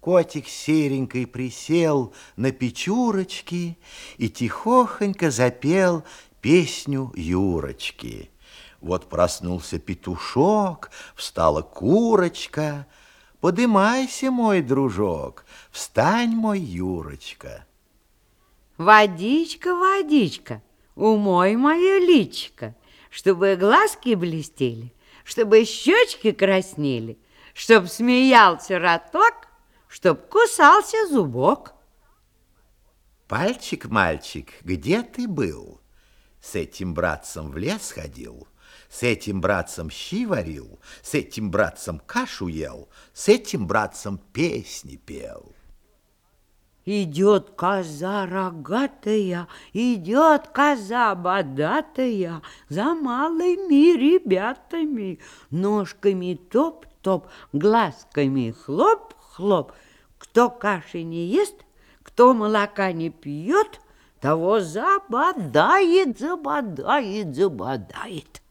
котик серенькой присел на печурочки и тихохонько запел песню Юрочки. Вот проснулся петушок, встала курочка. Подымайся, мой дружок, встань, мой Юрочка. Водичка, водичка, умой мое личико, чтобы глазки блестели, чтобы щечки краснели, чтоб смеялся роток, чтоб кусался зубок. Пальчик, мальчик, где ты был? С этим братцем в лес ходил, с этим братцем щи варил, с этим братцем кашу ел, с этим братцем песни пел. Идет коза рогатая, идет коза бодатая за малыми ребятами, ножками топ-топ, глазками хлоп-хлоп. Кто каши не ест, кто молока не пьет, того забодает, забодает, забодает.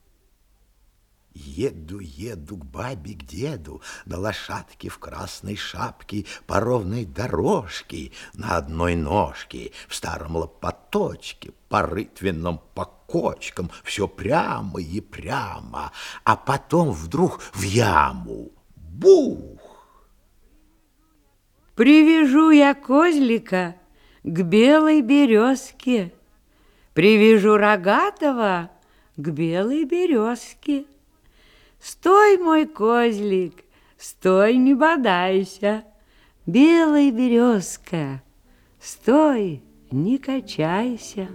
Еду, еду к бабе, к деду, на лошадке в красной шапке, по ровной дорожке, на одной ножке, в старом лопаточке, по рытвенным по кочкам, все прямо и прямо, а потом вдруг в яму. Бух! Привяжу я козлика к белой березке, Привяжу рогатого к белой березке. Стой, мой козлик, стой, не бодайся, Белая березка, стой, не качайся.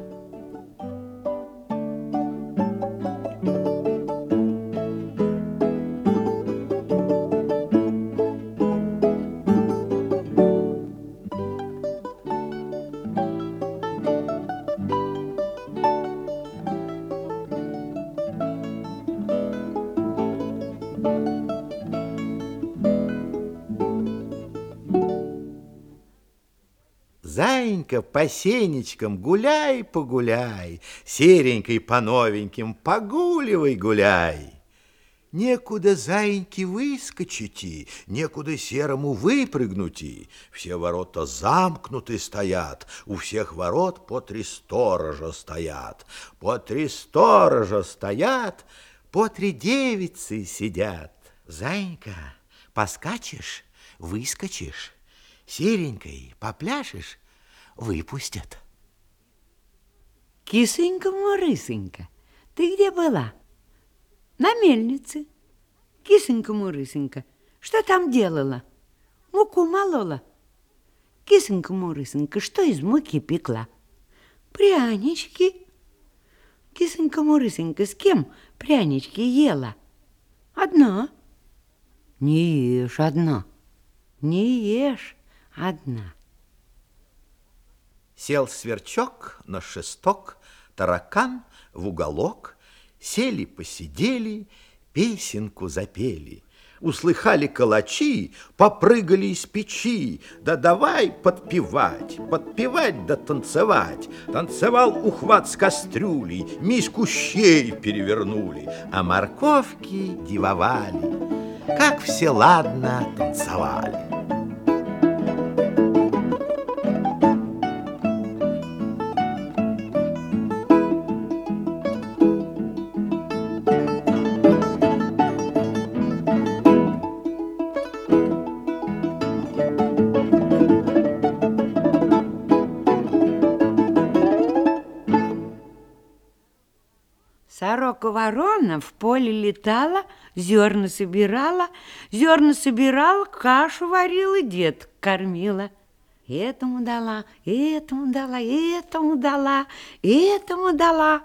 Заинька по сенечкам гуляй, погуляй, Серенькой по новеньким погуливай, гуляй. Некуда заиньки выскочить, некуда серому выпрыгнуть. Все ворота замкнуты стоят, у всех ворот по три сторожа стоят. По три сторожа стоят, по три девицы сидят. Заинька, поскачешь, выскочишь, серенькой попляшешь, выпустят. Кисонька-мурысонька, ты где была? На мельнице. Кисонька-мурысонька, что там делала? Муку молола. Кисонька-мурысонька, что из муки пекла? Прянички. Кисонька-мурысонька, с кем прянички ела? Одна. Не ешь одна. Не ешь одна. Сел сверчок на шесток, таракан в уголок, Сели, посидели, песенку запели. Услыхали калачи, попрыгали из печи, Да давай подпевать, подпевать да танцевать. Танцевал ухват с кастрюлей, миску щей перевернули, А морковки дивовали, как все ладно танцевали. Сорока-ворона в поле летала, зерна собирала, зерна собирала, кашу варила, дед кормила. Этому дала, этому дала, этому дала, этому дала,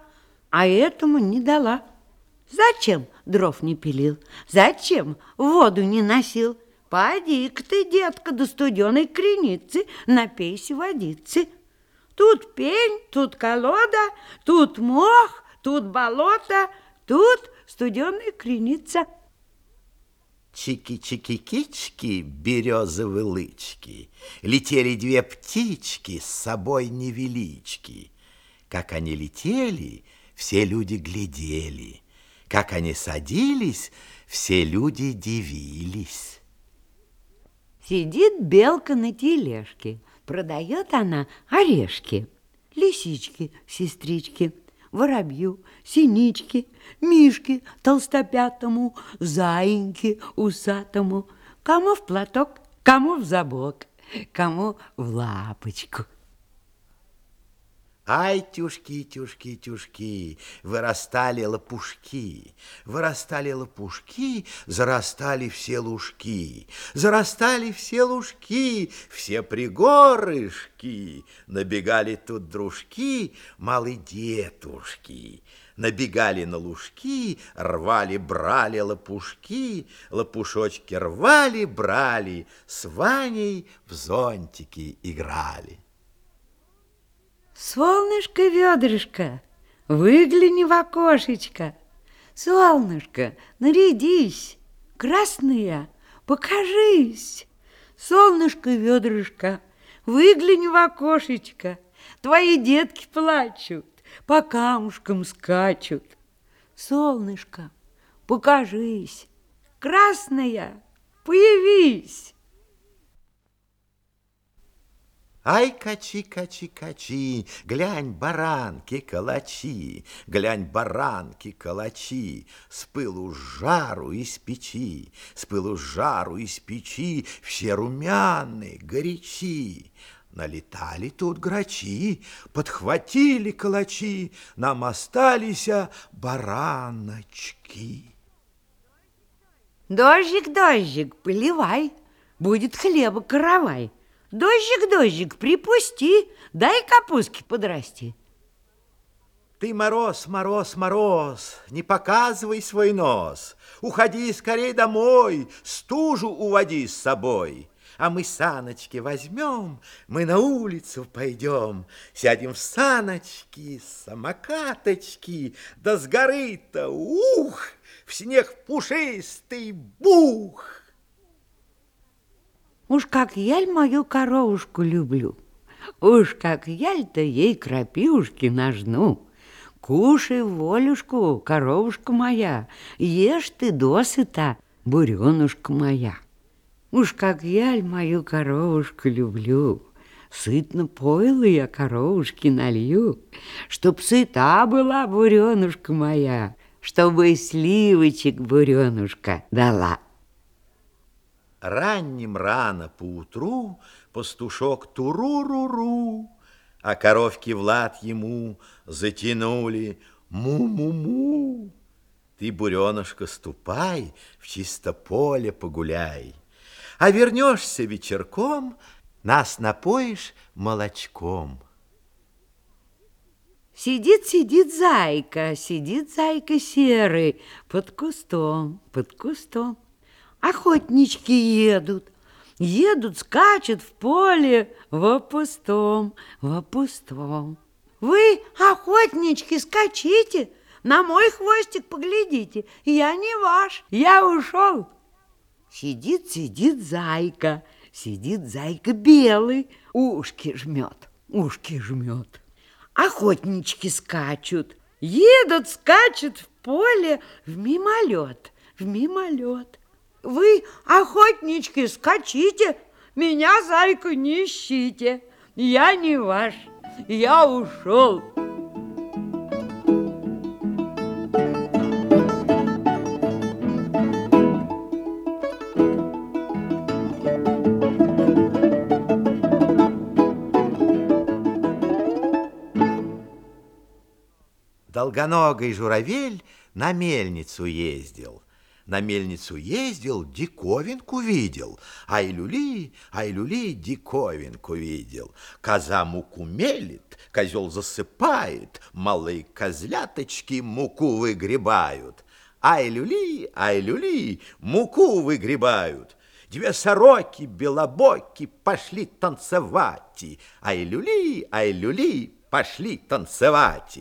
а этому не дала. Зачем дров не пилил? Зачем воду не носил? Поди-ка ты, детка, до студеной креницы, напейся водицы. Тут пень, тут колода, тут мох, тут болото, тут студеная креница. Чики-чики-кички, березовые лычки, Летели две птички, с собой невелички. Как они летели, все люди глядели, Как они садились, все люди дивились. Сидит белка на тележке, продает она орешки. Лисички, сестрички, воробью, синички, мишки толстопятому, заиньки усатому, кому в платок, кому в забок, кому в лапочку. Ай, тюшки, тюшки, тюшки, вырастали лопушки, вырастали лопушки, зарастали все лужки, зарастали все лужки, все пригорышки, набегали тут дружки, малые детушки, набегали на лужки, рвали, брали лопушки, лопушочки рвали, брали, с Ваней в зонтики играли. Солнышко, ведрышко, выгляни в окошечко. Солнышко, нарядись, красная, покажись. Солнышко, ведрышко, выгляни в окошечко. Твои детки плачут, по камушкам скачут. Солнышко, покажись, красная, появись. Ай, качи, качи, качи, глянь, баранки, калачи, глянь, баранки, калачи, с пылу жару из печи, с пылу жару из печи, все румяные, горячи. Налетали тут грачи, подхватили калачи, нам остались бараночки. Дождик, дождик, поливай, будет хлеба каравай. Дождик, дождик, припусти, дай капустки подрасти. Ты мороз, мороз, мороз, не показывай свой нос. Уходи скорей домой, стужу уводи с собой. А мы саночки возьмем, мы на улицу пойдем, Сядем в саночки, самокаточки, Да с горы-то, ух, в снег пушистый бух. Уж как я мою коровушку люблю, Уж как я-то ей крапивушки нажну. Кушай волюшку, коровушка моя, Ешь ты досыта, буренушка моя. Уж как я мою коровушку люблю, Сытно пойло я коровушки налью, Чтоб сыта была буренушка моя, Чтобы сливочек буренушка дала. Ранним рано поутру пастушок туру-ру-ру, а коровки Влад ему затянули му-му-му. Ты, буренушка, ступай, в чисто поле погуляй, а вернешься вечерком, нас напоишь молочком. Сидит, сидит зайка, сидит зайка серый под кустом, под кустом. Охотнички едут, едут, скачут в поле во пустом, во пустом. Вы, охотнички, скачите, на мой хвостик поглядите, я не ваш, я ушел. Сидит, сидит зайка, сидит зайка белый, ушки жмет, ушки жмет. Охотнички скачут, едут, скачут в поле в мимолет, в мимолет. Вы, охотнички, скачите, меня, зайку, не ищите. Я не ваш, я ушел. Долгоногий журавель на мельницу ездил – на мельницу ездил, диковинку видел. Ай, люли, ай, люли, диковинку видел. Коза муку мелит, козел засыпает, малые козляточки муку выгребают. Ай, люли, ай, люли, муку выгребают. Две сороки белобоки пошли танцевать. Ай, люли, ай, люли, пошли танцевать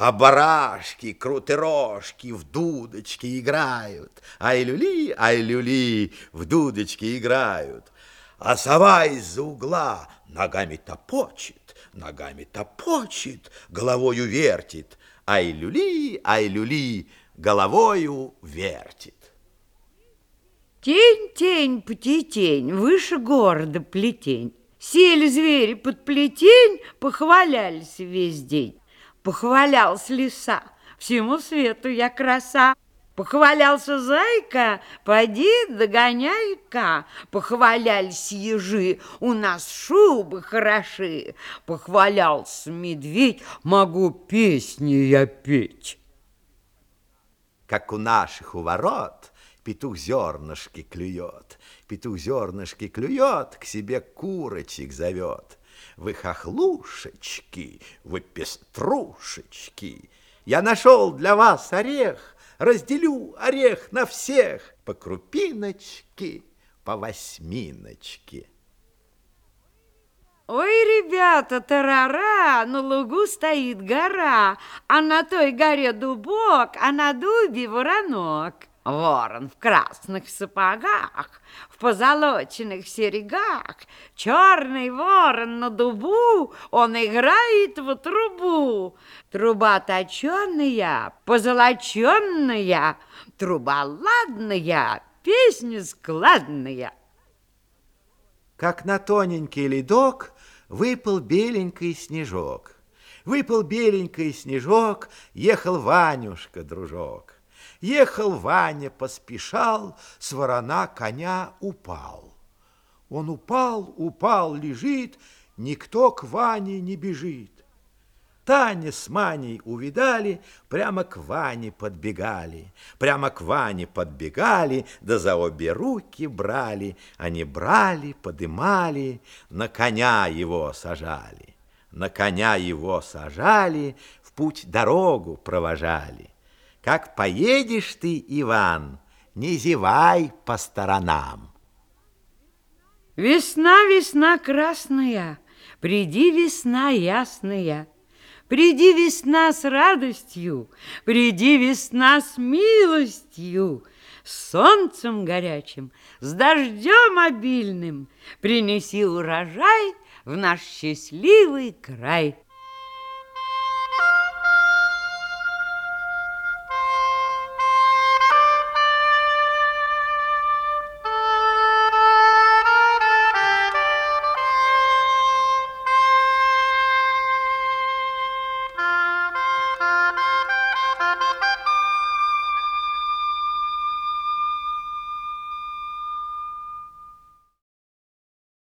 а барашки, крутырожки в дудочки играют. Ай-люли, ай-люли, в дудочки играют. А сова из-за угла ногами топочет, ногами топочет, головою вертит. Ай-люли, ай-люли, головою вертит. Тень, тень, птетень, выше города плетень. Сели звери под плетень, похвалялись весь день. Похвалялся лиса, всему свету я краса. Похвалялся зайка, поди догоняй-ка. Похвалялись ежи, у нас шубы хороши. Похвалялся медведь, могу песни я петь. Как у наших у ворот петух зернышки клюет, петух зернышки клюет, к себе курочек зовет. Вы хохлушечки, вы пеструшечки, я нашел для вас орех, разделю орех на всех по крупиночке, по восьминочке. Ой, ребята, тарара, на лугу стоит гора, а на той горе дубок, а на дубе воронок. Ворон в красных сапогах, в позолоченных серьгах, черный ворон на дубу, он играет в трубу. Труба точеная, позолоченная, труба ладная, песня складная. Как на тоненький ледок выпал беленький снежок. Выпал беленький снежок, ехал Ванюшка, дружок. Ехал Ваня, поспешал, с ворона коня упал. Он упал, упал, лежит, никто к Ване не бежит. Таня с Маней увидали, прямо к Ване подбегали, прямо к Ване подбегали, да за обе руки брали. Они брали, подымали, на коня его сажали. На коня его сажали, в путь дорогу провожали. Как поедешь ты, Иван, не зевай по сторонам. Весна, весна красная, приди, весна ясная, Приди, весна, с радостью, приди, весна, с милостью, с солнцем горячим, с дождем обильным, принеси урожай в наш счастливый край.